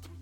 something